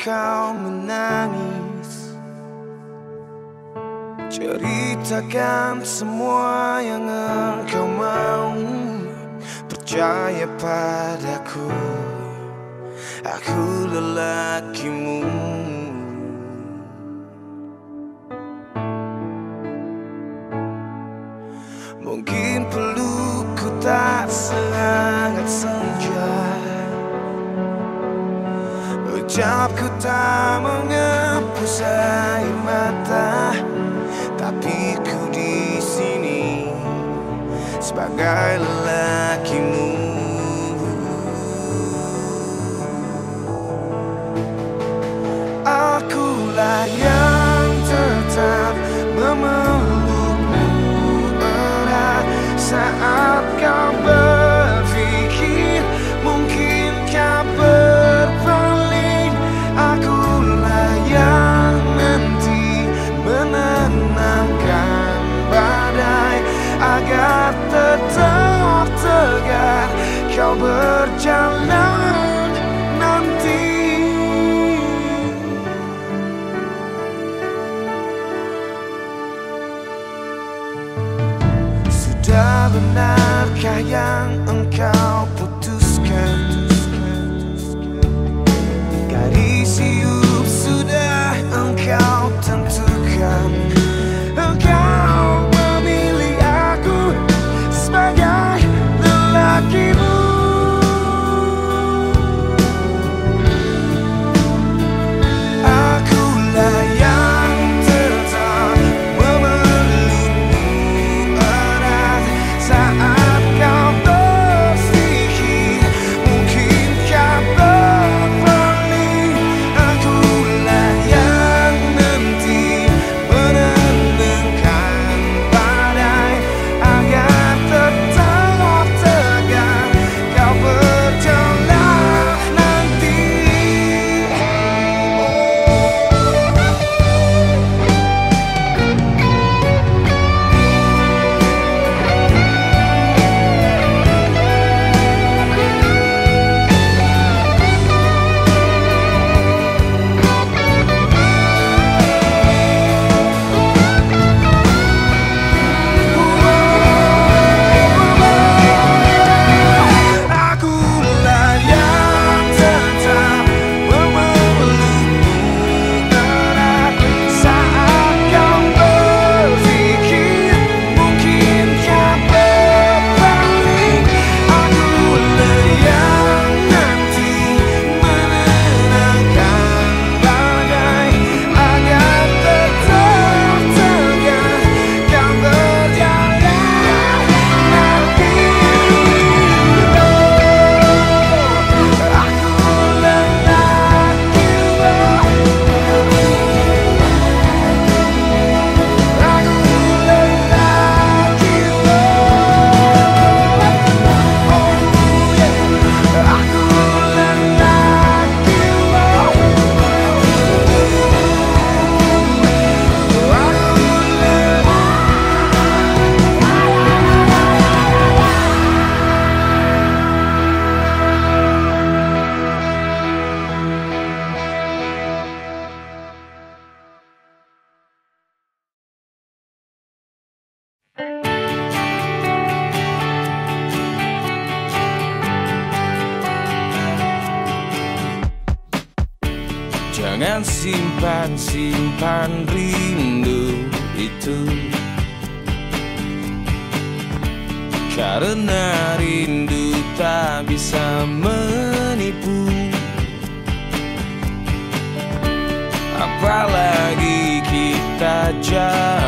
kau menangis. Ceritakan semua yang engkau mau. Percaya padaku. Aku lelakimu. Sekejap ku tak menghapus air mata Tapi ku di sini Sebagai lelakimu. Akulah yang tetap memelukmu erat Saat kau ber simpan rindu itu. Karena rindu tak bisa menipu. Apalagi kita jauh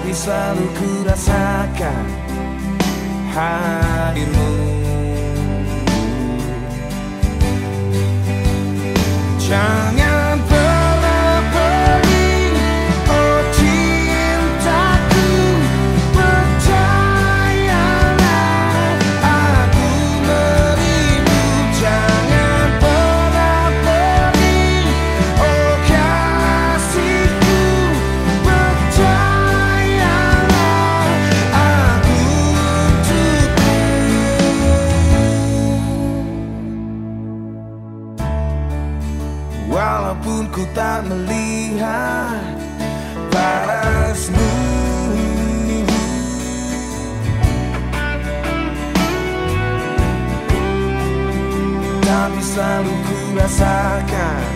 tapi selalu ku rasakan hadirmu. Jangan melihat parasmu Tapi selalu ku rasakan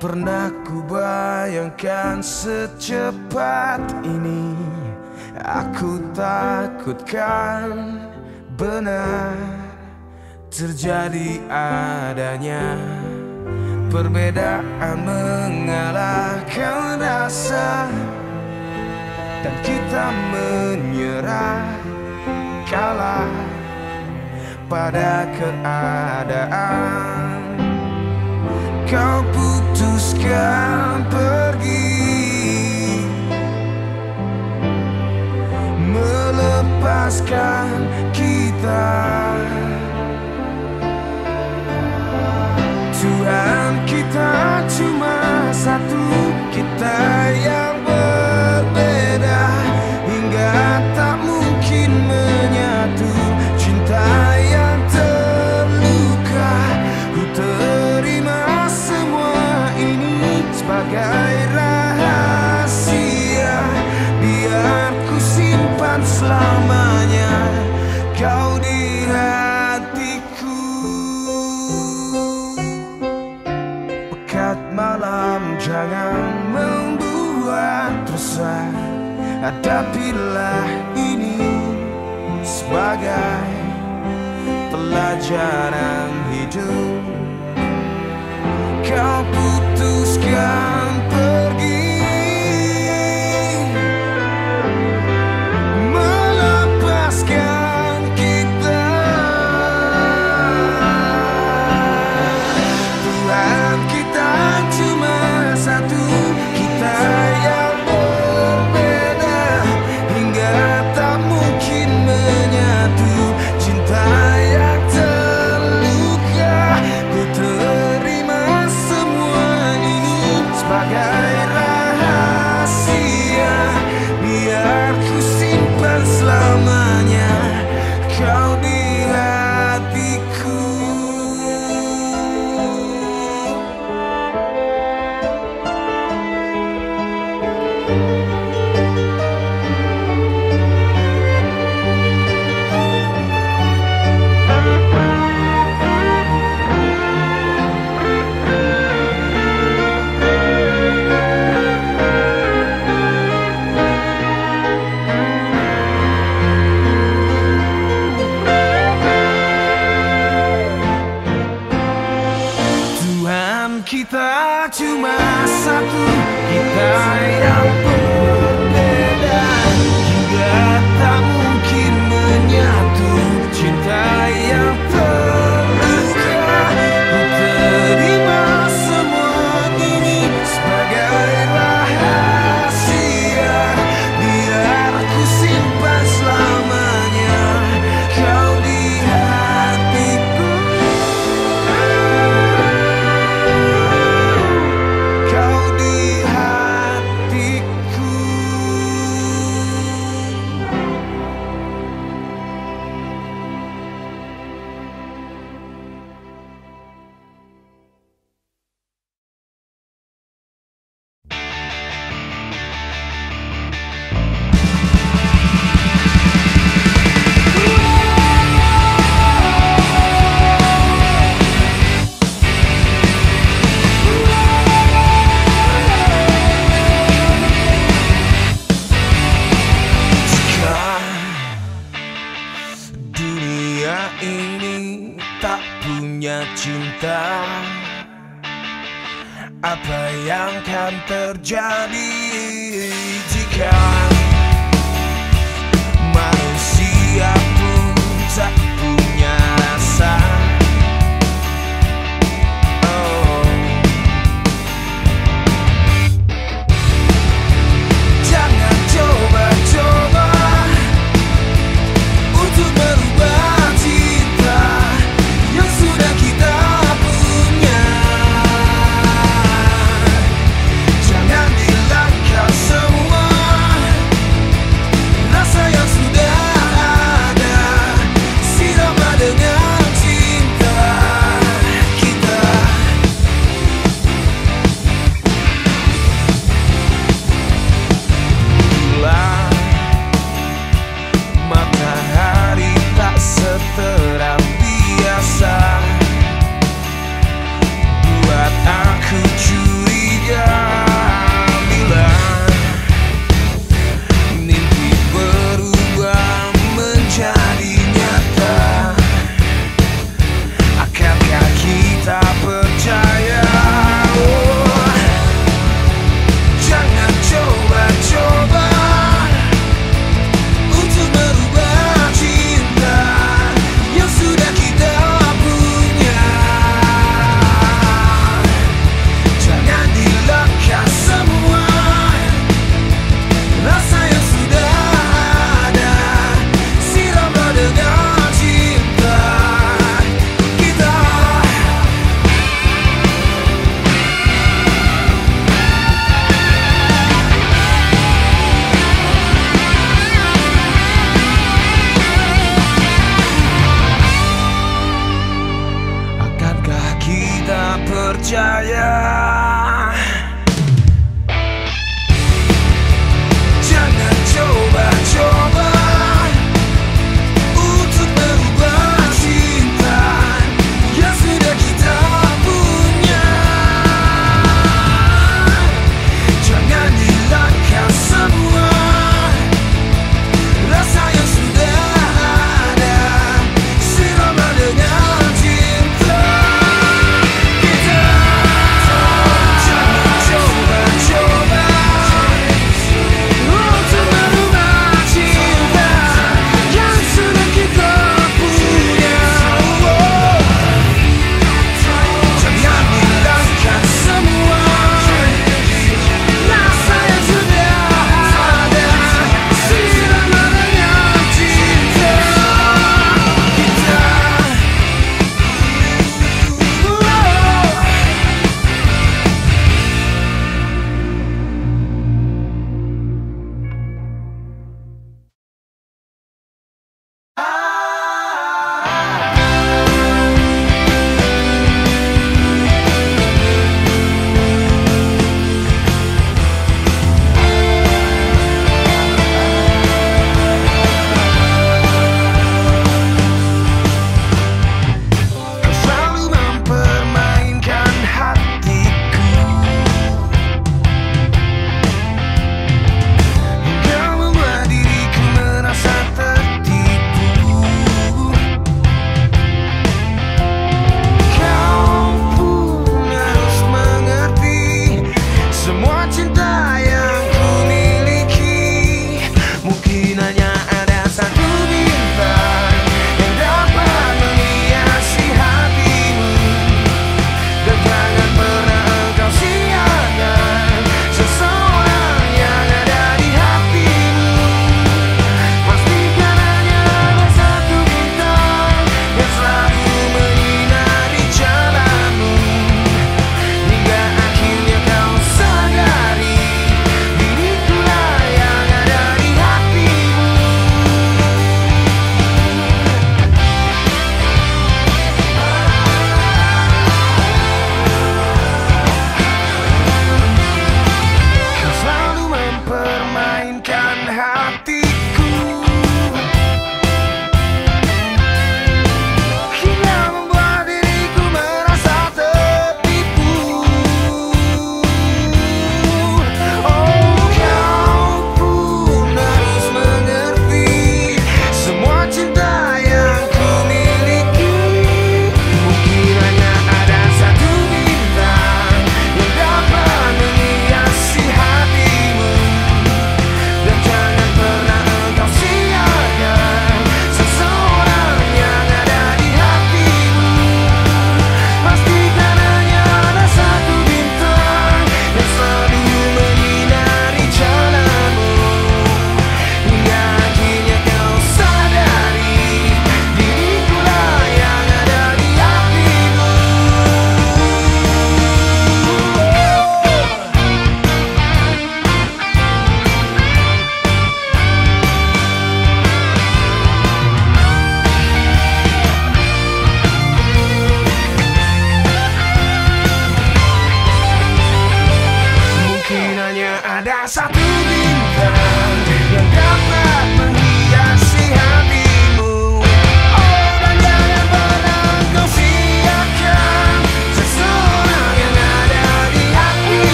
pernah ku bayangkan secepat ini. Aku takutkan benar terjadi adanya Perbedaan mengalahkan rasa. Dan kita menyerah kalah pada keadaan. Kau pun putuskan pergi. Melepaskan kita. Tuhan kita cuma satu Kita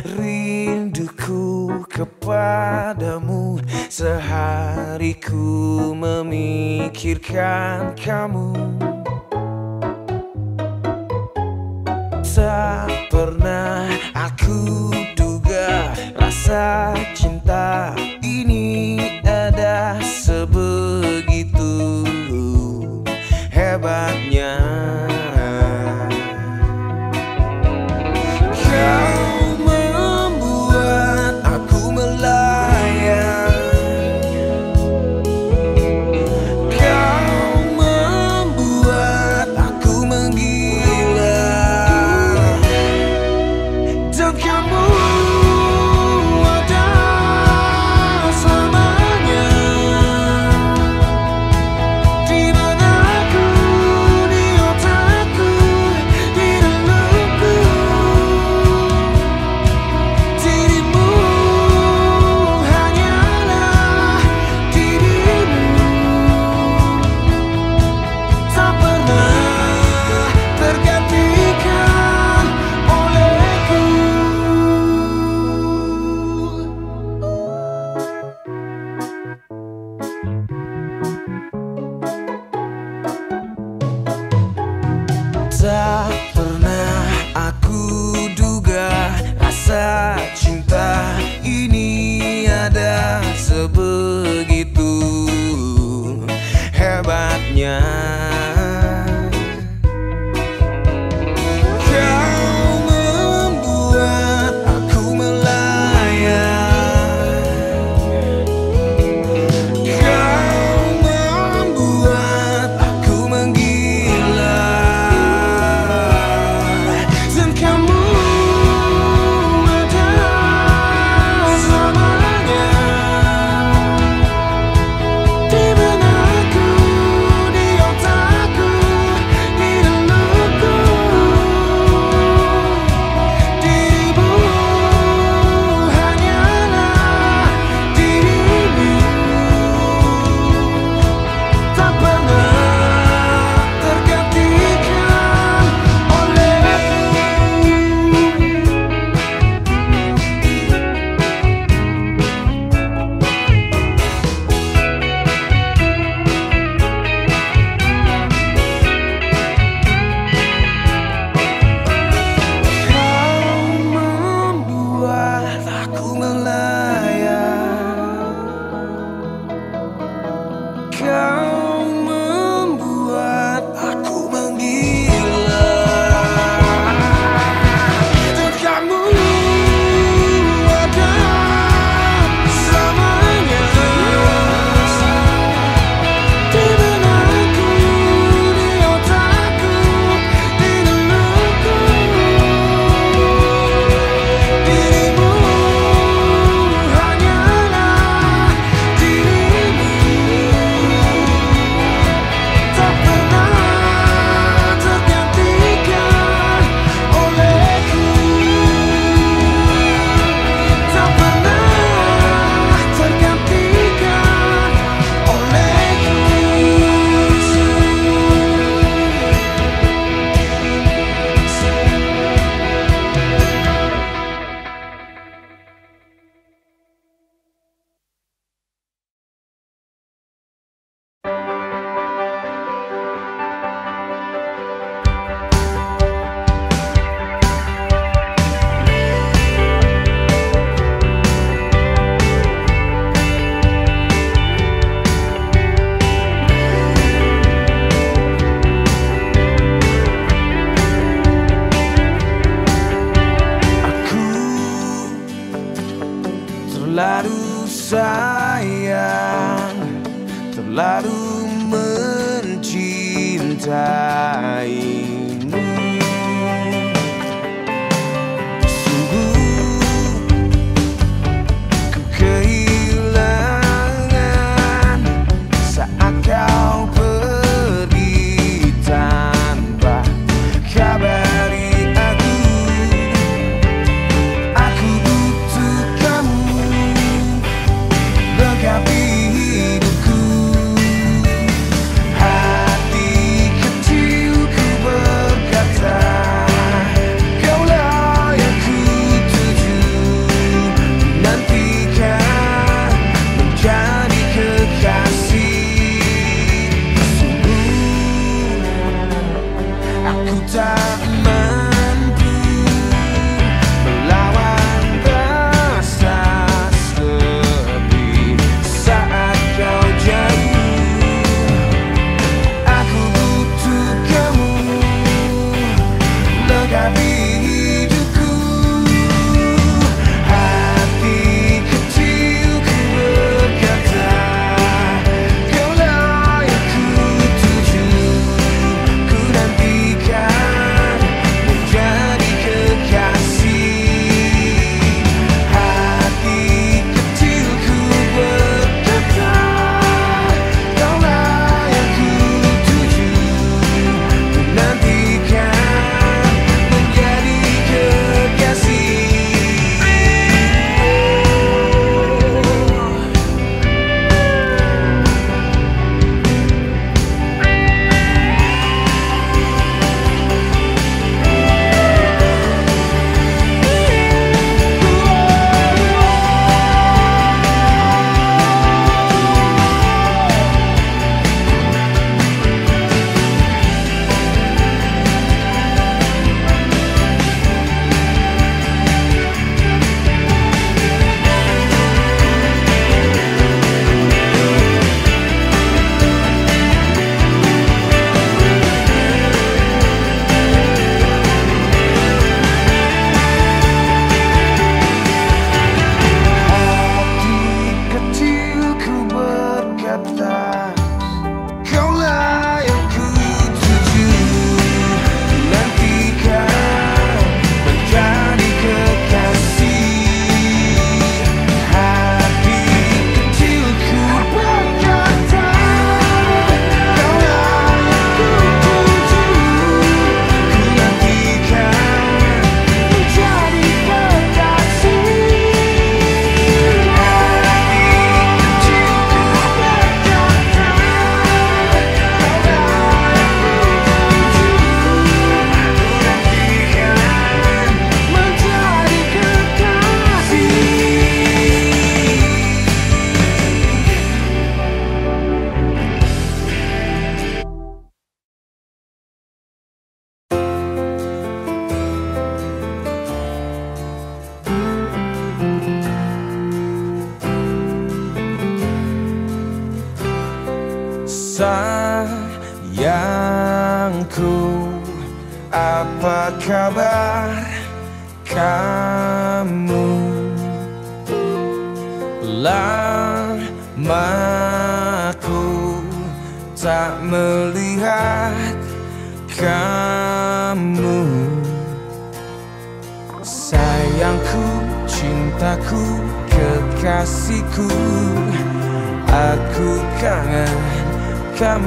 Ríe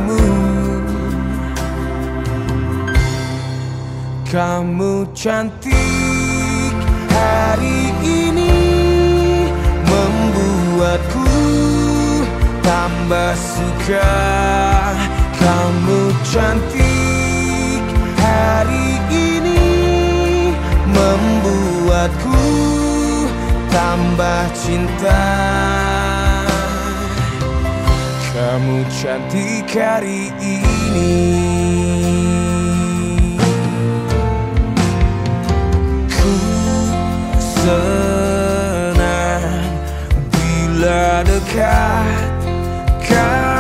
kamu. Kamu cantik hari ini Membuatku tambah suka. Kamu cantik hari ini Membuatku tambah cinta. Kamu cantik hari ini. Ku senang bila dekat kau.